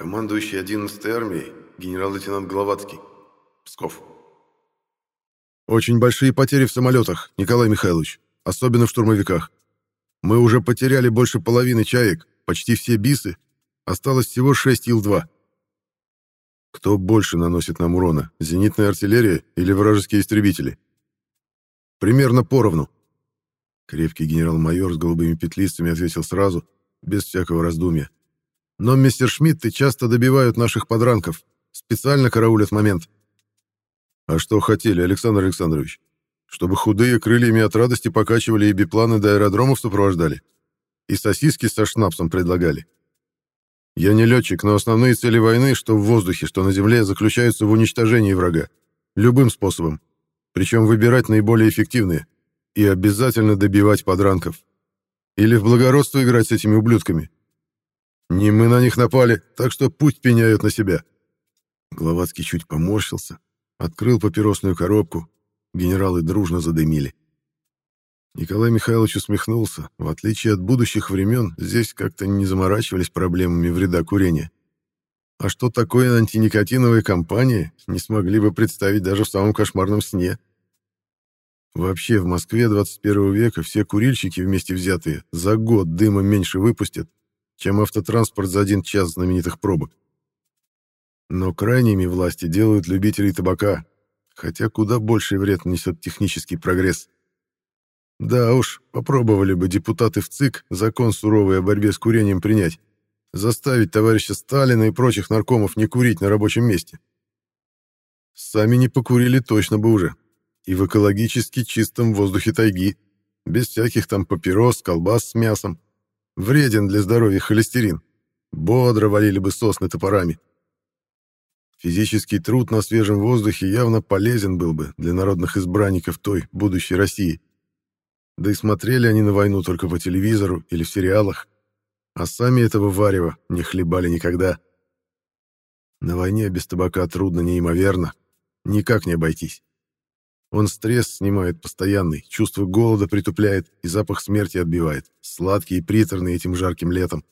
Командующий 11-й армией, генерал-лейтенант Гловацкий. Псков. Очень большие потери в самолетах, Николай Михайлович, особенно в штурмовиках. Мы уже потеряли больше половины чаек, почти все бисы. Осталось всего 6 Ил-2. Кто больше наносит нам урона, зенитная артиллерия или вражеские истребители? Примерно поровну. Крепкий генерал-майор с голубыми петлицами ответил сразу, без всякого раздумья. Но мистер Шмидты часто добивают наших подранков, специально караулят момент. А что хотели, Александр Александрович? Чтобы худые крыльями от радости покачивали и бипланы до аэродромов сопровождали? И сосиски со шнапсом предлагали? Я не летчик, но основные цели войны, что в воздухе, что на земле, заключаются в уничтожении врага. Любым способом. Причем выбирать наиболее эффективные. И обязательно добивать подранков. Или в благородство играть с этими ублюдками. Не мы на них напали, так что пусть пеняют на себя. Гловацкий чуть поморщился, открыл папиросную коробку. Генералы дружно задымили. Николай Михайлович усмехнулся. В отличие от будущих времен, здесь как-то не заморачивались проблемами вреда курения. А что такое антиникотиновая кампания, не смогли бы представить даже в самом кошмарном сне. Вообще, в Москве 21 века все курильщики вместе взятые за год дыма меньше выпустят, чем автотранспорт за один час знаменитых пробок. Но крайними власти делают любителей табака, хотя куда больший вред несет технический прогресс. Да уж, попробовали бы депутаты в ЦИК закон суровый о борьбе с курением принять, заставить товарища Сталина и прочих наркомов не курить на рабочем месте. Сами не покурили точно бы уже. И в экологически чистом воздухе тайги, без всяких там папирос, колбас с мясом. Вреден для здоровья холестерин. Бодро валили бы сосны топорами. Физический труд на свежем воздухе явно полезен был бы для народных избранников той будущей России. Да и смотрели они на войну только по телевизору или в сериалах, а сами этого варева не хлебали никогда. На войне без табака трудно неимоверно, никак не обойтись. Он стресс снимает постоянный, чувство голода притупляет и запах смерти отбивает, сладкий и приторный этим жарким летом.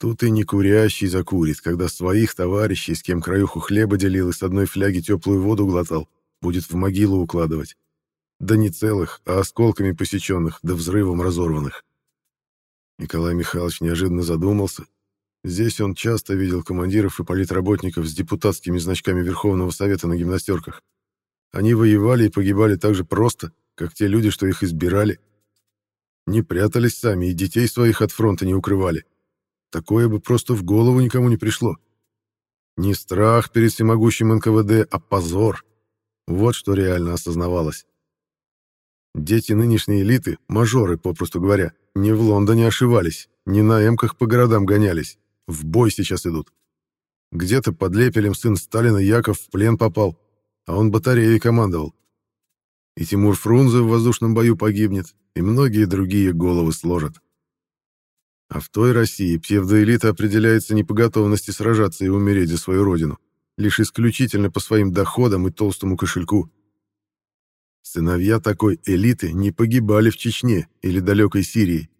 Тут и не курящий закурит, когда своих товарищей, с кем краюху хлеба делил и с одной фляги теплую воду глотал, будет в могилу укладывать. Да не целых, а осколками посеченных, да взрывом разорванных. Николай Михайлович неожиданно задумался. Здесь он часто видел командиров и политработников с депутатскими значками Верховного Совета на гимнастерках. Они воевали и погибали так же просто, как те люди, что их избирали. Не прятались сами и детей своих от фронта не укрывали. Такое бы просто в голову никому не пришло. Не страх перед всемогущим НКВД, а позор. Вот что реально осознавалось. Дети нынешней элиты, мажоры, попросту говоря, не в Лондоне ошивались, не на эмках по городам гонялись. В бой сейчас идут. Где-то под Лепелем сын Сталина Яков в плен попал, а он батареей командовал. И Тимур Фрунзе в воздушном бою погибнет, и многие другие головы сложат. А в той России псевдоэлита определяется не по готовности сражаться и умереть за свою родину, лишь исключительно по своим доходам и толстому кошельку. Сыновья такой элиты не погибали в Чечне или далекой Сирии.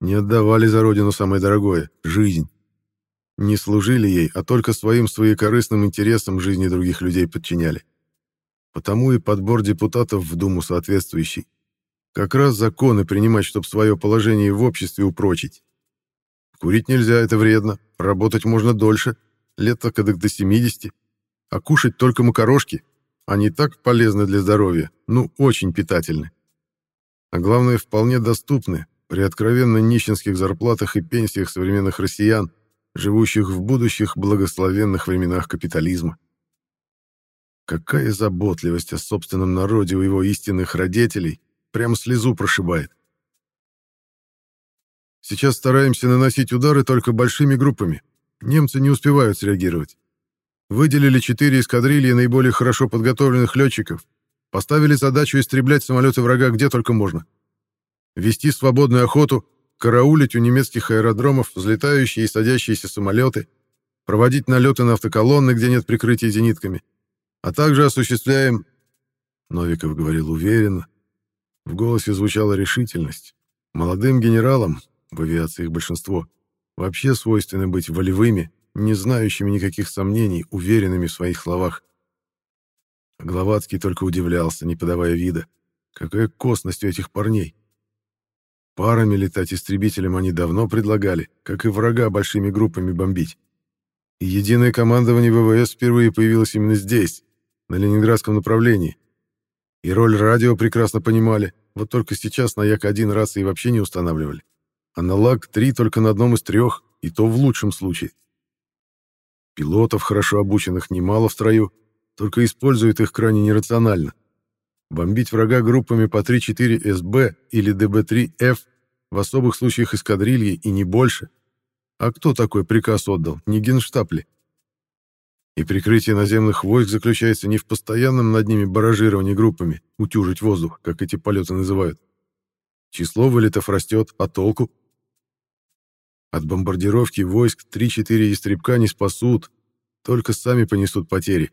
Не отдавали за родину самое дорогое — жизнь. Не служили ей, а только своим своекорыстным интересам жизни других людей подчиняли. Потому и подбор депутатов в Думу соответствующий. Как раз законы принимать, чтобы свое положение в обществе упрочить. Курить нельзя, это вредно. Работать можно дольше, лет так до 70. А кушать только макарошки, они так полезны для здоровья, ну, очень питательны. А главное, вполне доступны при откровенно нищенских зарплатах и пенсиях современных россиян, живущих в будущих благословенных временах капитализма. Какая заботливость о собственном народе у его истинных родителей, прям слезу прошибает. Сейчас стараемся наносить удары только большими группами. Немцы не успевают среагировать. Выделили четыре эскадрильи наиболее хорошо подготовленных летчиков, поставили задачу истреблять самолеты врага где только можно. Вести свободную охоту, караулить у немецких аэродромов взлетающие и садящиеся самолеты, проводить налеты на автоколонны, где нет прикрытия зенитками, а также осуществляем... Новиков говорил уверенно. В голосе звучала решительность. Молодым генералам, в авиации их большинство, вообще свойственно быть волевыми, не знающими никаких сомнений, уверенными в своих словах. Гловацкий только удивлялся, не подавая вида. Какая косность у этих парней. Парами летать истребителем они давно предлагали, как и врага большими группами бомбить. И единое командование ВВС впервые появилось именно здесь, на ленинградском направлении. И роль радио прекрасно понимали, вот только сейчас на Як-1 рации вообще не устанавливали. А на Лаг-3 только на одном из трех, и то в лучшем случае. Пилотов, хорошо обученных, немало в строю, только используют их крайне нерационально. Бомбить врага группами по 3-4 СБ или ДБ-3Ф в особых случаях эскадрильи и не больше. А кто такой приказ отдал? Не генштаб ли? И прикрытие наземных войск заключается не в постоянном над ними баражировании группами, утюжить воздух, как эти полеты называют. Число вылетов растет, а толку? От бомбардировки войск 3-4 истребка не спасут, только сами понесут потери.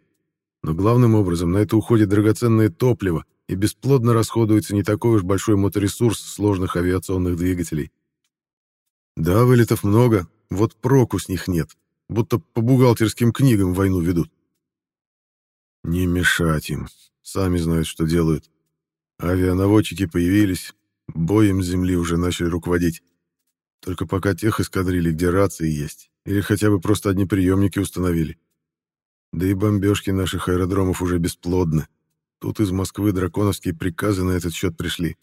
Но главным образом на это уходит драгоценное топливо и бесплодно расходуется не такой уж большой моторесурс сложных авиационных двигателей. Да, вылетов много, вот проку с них нет, будто по бухгалтерским книгам войну ведут. Не мешать им, сами знают, что делают. Авианаводчики появились, боем с земли уже начали руководить. Только пока тех эскадрилий, где рации есть, или хотя бы просто одни приемники установили. Да и бомбежки наших аэродромов уже бесплодны. Тут из Москвы драконовские приказы на этот счет пришли.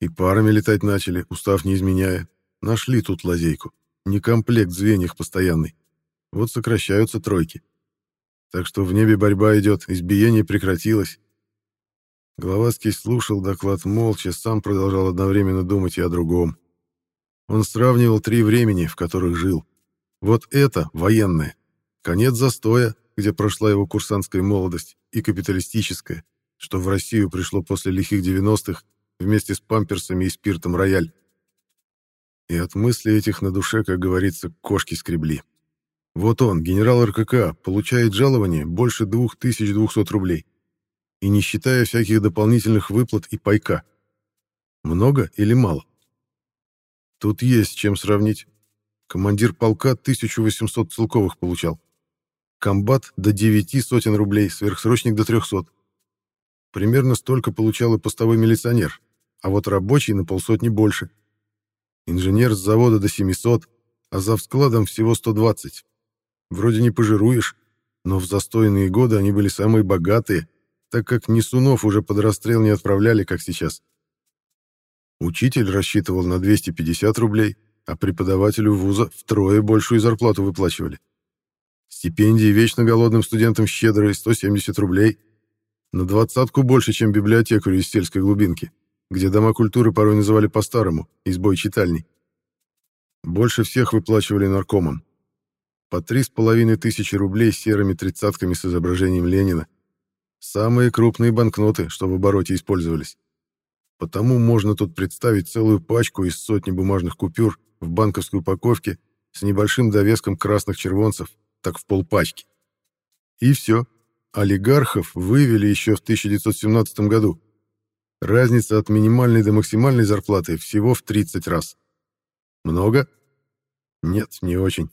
И парами летать начали, устав не изменяя. Нашли тут лазейку. Не комплект звеньев постоянный. Вот сокращаются тройки. Так что в небе борьба идет, избиение прекратилось. Гловацкий слушал доклад молча, сам продолжал одновременно думать и о другом. Он сравнивал три времени, в которых жил. Вот это военное, Конец застоя, где прошла его курсантская молодость, и капиталистическая, что в Россию пришло после лихих 90-х вместе с памперсами и спиртом «Рояль». И от мыслей этих на душе, как говорится, кошки скребли. Вот он, генерал РКК, получает жалование больше 2200 рублей. И не считая всяких дополнительных выплат и пайка. Много или мало? Тут есть чем сравнить. Командир полка 1800 целковых получал. Комбат до 9 сотен рублей, сверхсрочник до 300. Примерно столько получал и постовой милиционер, а вот рабочий на полсотни больше. Инженер с завода до 700, а за складом всего 120. Вроде не пожируешь, но в застойные годы они были самые богатые, так как Несунов уже под расстрел не отправляли, как сейчас. Учитель рассчитывал на 250 рублей, а преподавателю вуза втрое большую зарплату выплачивали. Стипендии вечно голодным студентам щедрые 170 рублей. На двадцатку больше, чем библиотекарю из сельской глубинки, где дома культуры порой называли по-старому, избой читальней. Больше всех выплачивали наркомам. По три с половиной тысячи рублей серыми тридцатками с изображением Ленина. Самые крупные банкноты, что в обороте использовались. Потому можно тут представить целую пачку из сотни бумажных купюр в банковской упаковке с небольшим довеском красных червонцев так в полпачки. И все. Олигархов вывели еще в 1917 году. Разница от минимальной до максимальной зарплаты всего в 30 раз. Много? Нет, не очень.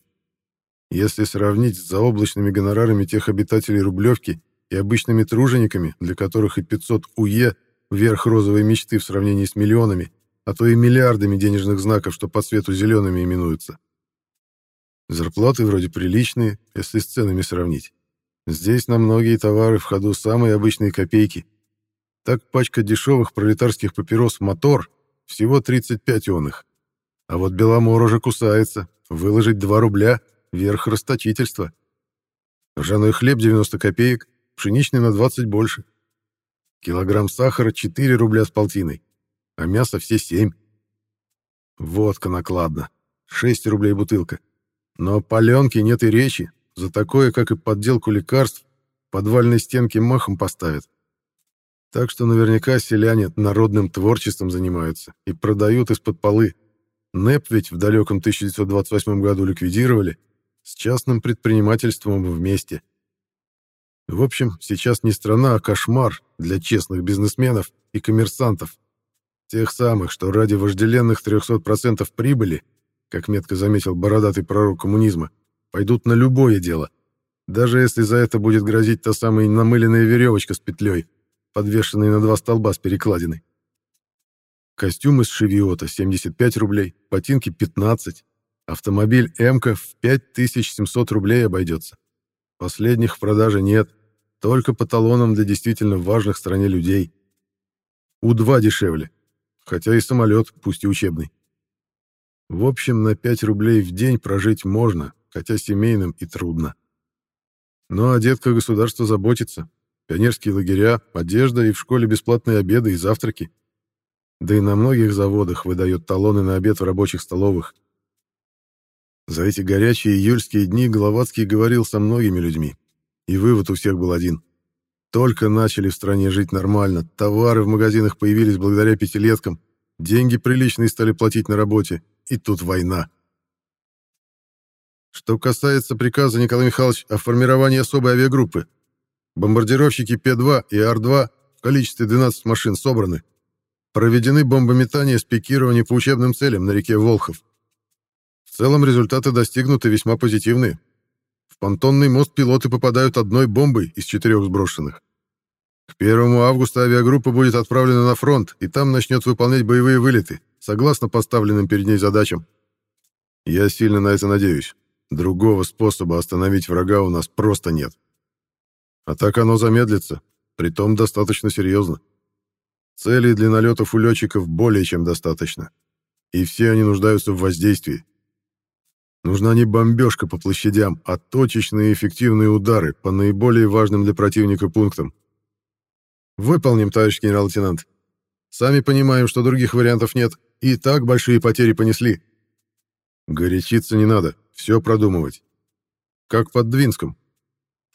Если сравнить с заоблачными гонорарами тех обитателей Рублевки и обычными тружениками, для которых и 500 УЕ — верх розовой мечты в сравнении с миллионами, а то и миллиардами денежных знаков, что по цвету зелеными именуются, Зарплаты вроде приличные, если с ценами сравнить. Здесь на многие товары в ходу самые обычные копейки. Так пачка дешевых пролетарских папирос «Мотор» всего 35 он А вот Беломор уже кусается. Выложить 2 рубля — верх расточительства. Ржаной хлеб 90 копеек, пшеничный на 20 больше. Килограмм сахара 4 рубля с полтиной, а мясо все 7. Водка накладно. 6 рублей бутылка. Но о паленке нет и речи. За такое, как и подделку лекарств, подвальной стенки махом поставят. Так что наверняка селяне народным творчеством занимаются и продают из-под полы. НЭП ведь в далеком 1928 году ликвидировали, с частным предпринимательством вместе. В общем, сейчас не страна, а кошмар для честных бизнесменов и коммерсантов. Тех самых, что ради вожделенных 300% прибыли как метко заметил бородатый пророк коммунизма, пойдут на любое дело, даже если за это будет грозить та самая намыленная веревочка с петлей, подвешенная на два столба с перекладиной. Костюм из шевиота 75 рублей, ботинки 15, автомобиль МК в 5700 рублей обойдется. Последних в продаже нет, только по талонам для действительно важных стране людей. У-2 дешевле, хотя и самолет, пусть и учебный. В общем, на 5 рублей в день прожить можно, хотя семейным и трудно. Но о детках государство заботится. Пионерские лагеря, одежда и в школе бесплатные обеды и завтраки. Да и на многих заводах выдают талоны на обед в рабочих столовых. За эти горячие июльские дни Головацкий говорил со многими людьми. И вывод у всех был один. Только начали в стране жить нормально, товары в магазинах появились благодаря пятилеткам, деньги приличные стали платить на работе, и тут война. Что касается приказа Николая Михайловича о формировании особой авиагруппы, бомбардировщики П-2 и Ар-2 в количестве 12 машин собраны. Проведены бомбометания с пикирования по учебным целям на реке Волхов. В целом результаты достигнуты весьма позитивные. В понтонный мост пилоты попадают одной бомбой из четырех сброшенных. К 1 августа авиагруппа будет отправлена на фронт, и там начнет выполнять боевые вылеты, согласно поставленным перед ней задачам. Я сильно на это надеюсь. Другого способа остановить врага у нас просто нет. А так оно замедлится, притом достаточно серьезно. Целей для налетов у летчиков более чем достаточно. И все они нуждаются в воздействии. Нужна не бомбежка по площадям, а точечные эффективные удары по наиболее важным для противника пунктам. Выполним, товарищ генерал-лейтенант. Сами понимаем, что других вариантов нет, и так большие потери понесли. Горячиться не надо, все продумывать. Как под Двинском.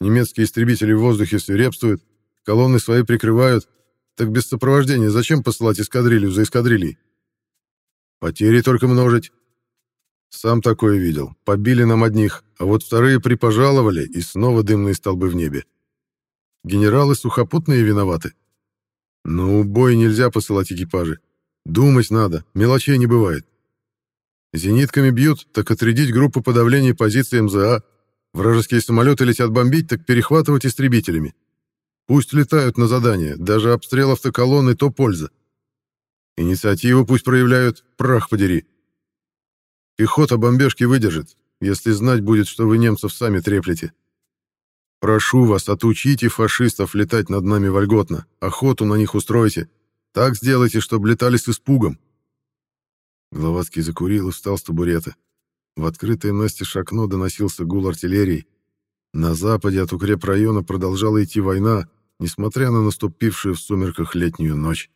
Немецкие истребители в воздухе свирепствуют, колонны свои прикрывают. Так без сопровождения зачем посылать эскадрилью за эскадрильей? Потери только множить. Сам такое видел. Побили нам одних, а вот вторые припожаловали, и снова дымные столбы в небе. Генералы сухопутные виноваты. Но бой нельзя посылать экипажи. Думать надо, мелочей не бывает. Зенитками бьют, так отрядить группу подавления позиций МЗА. Вражеские самолеты летят бомбить, так перехватывать истребителями. Пусть летают на задание, даже обстрел автоколонны то польза. Инициативу пусть проявляют, прах подери. Пехота бомбежки выдержит, если знать будет, что вы немцев сами треплете. Прошу вас, отучите фашистов летать над нами вольготно, охоту на них устройте. Так сделайте, чтобы летали с испугом. Гловацкий закурил и встал с табурета. В открытое настежь окно доносился гул артиллерии. На западе от укрепрайона продолжала идти война, несмотря на наступившую в сумерках летнюю ночь.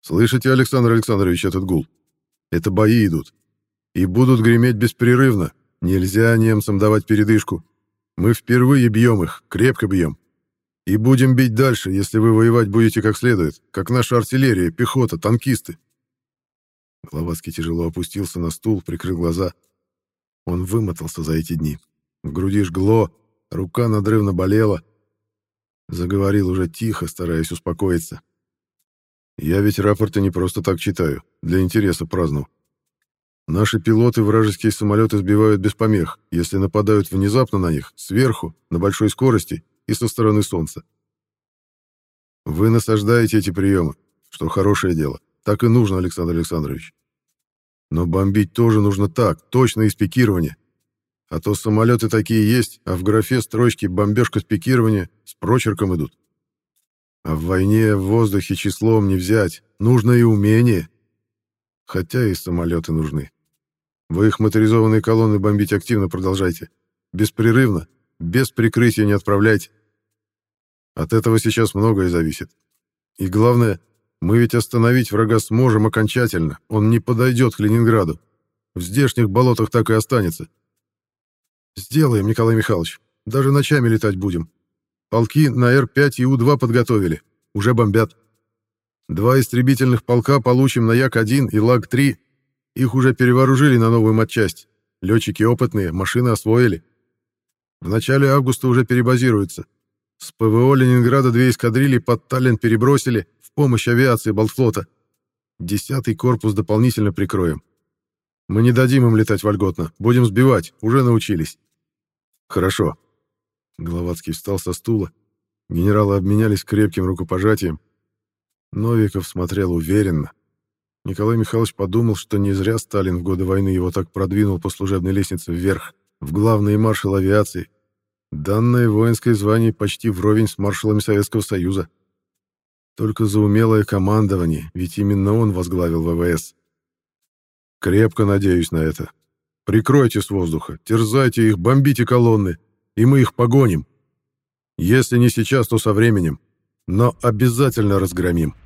«Слышите, Александр Александрович, этот гул? Это бои идут. И будут греметь беспрерывно. Нельзя немцам давать передышку. Мы впервые бьем их, крепко бьем. И будем бить дальше, если вы воевать будете как следует, как наша артиллерия, пехота, танкисты. Гловацкий тяжело опустился на стул, прикрыл глаза. Он вымотался за эти дни. В груди жгло, рука надрывно болела. Заговорил уже тихо, стараясь успокоиться. «Я ведь рапорты не просто так читаю, для интереса праздную. Наши пилоты вражеские самолеты сбивают без помех, если нападают внезапно на них, сверху, на большой скорости и со стороны Солнца. Вы насаждаете эти приемы, что хорошее дело. Так и нужно, Александр Александрович. Но бомбить тоже нужно так, точно из пикирования. А то самолеты такие есть, а в графе строчки «бомбежка с пикирования» с прочерком идут. А в войне в воздухе числом не взять. Нужно и умение. Хотя и самолеты нужны. Вы их моторизованные колонны бомбить активно продолжайте. Беспрерывно, без прикрытия не отправляйте. От этого сейчас многое зависит. И главное, мы ведь остановить врага сможем окончательно. Он не подойдет к Ленинграду. В здешних болотах так и останется. Сделаем, Николай Михайлович. Даже ночами летать будем. Полки на Р-5 и У-2 подготовили. Уже бомбят. Два истребительных полка получим на Як-1 и Лаг-3. Их уже перевооружили на новую матчасть. Летчики опытные, машины освоили. В начале августа уже перебазируются. С ПВО Ленинграда две эскадрильи под Таллин перебросили в помощь авиации Балтфлота. Десятый корпус дополнительно прикроем. Мы не дадим им летать вольготно. Будем сбивать, уже научились. Хорошо. Головацкий встал со стула. Генералы обменялись крепким рукопожатием. Новиков смотрел уверенно. Николай Михайлович подумал, что не зря Сталин в годы войны его так продвинул по служебной лестнице вверх, в главный маршал авиации. Данное воинское звание почти вровень с маршалами Советского Союза. Только за умелое командование, ведь именно он возглавил ВВС. Крепко надеюсь на это. Прикройте с воздуха, терзайте их, бомбите колонны, и мы их погоним. Если не сейчас, то со временем. Но обязательно разгромим.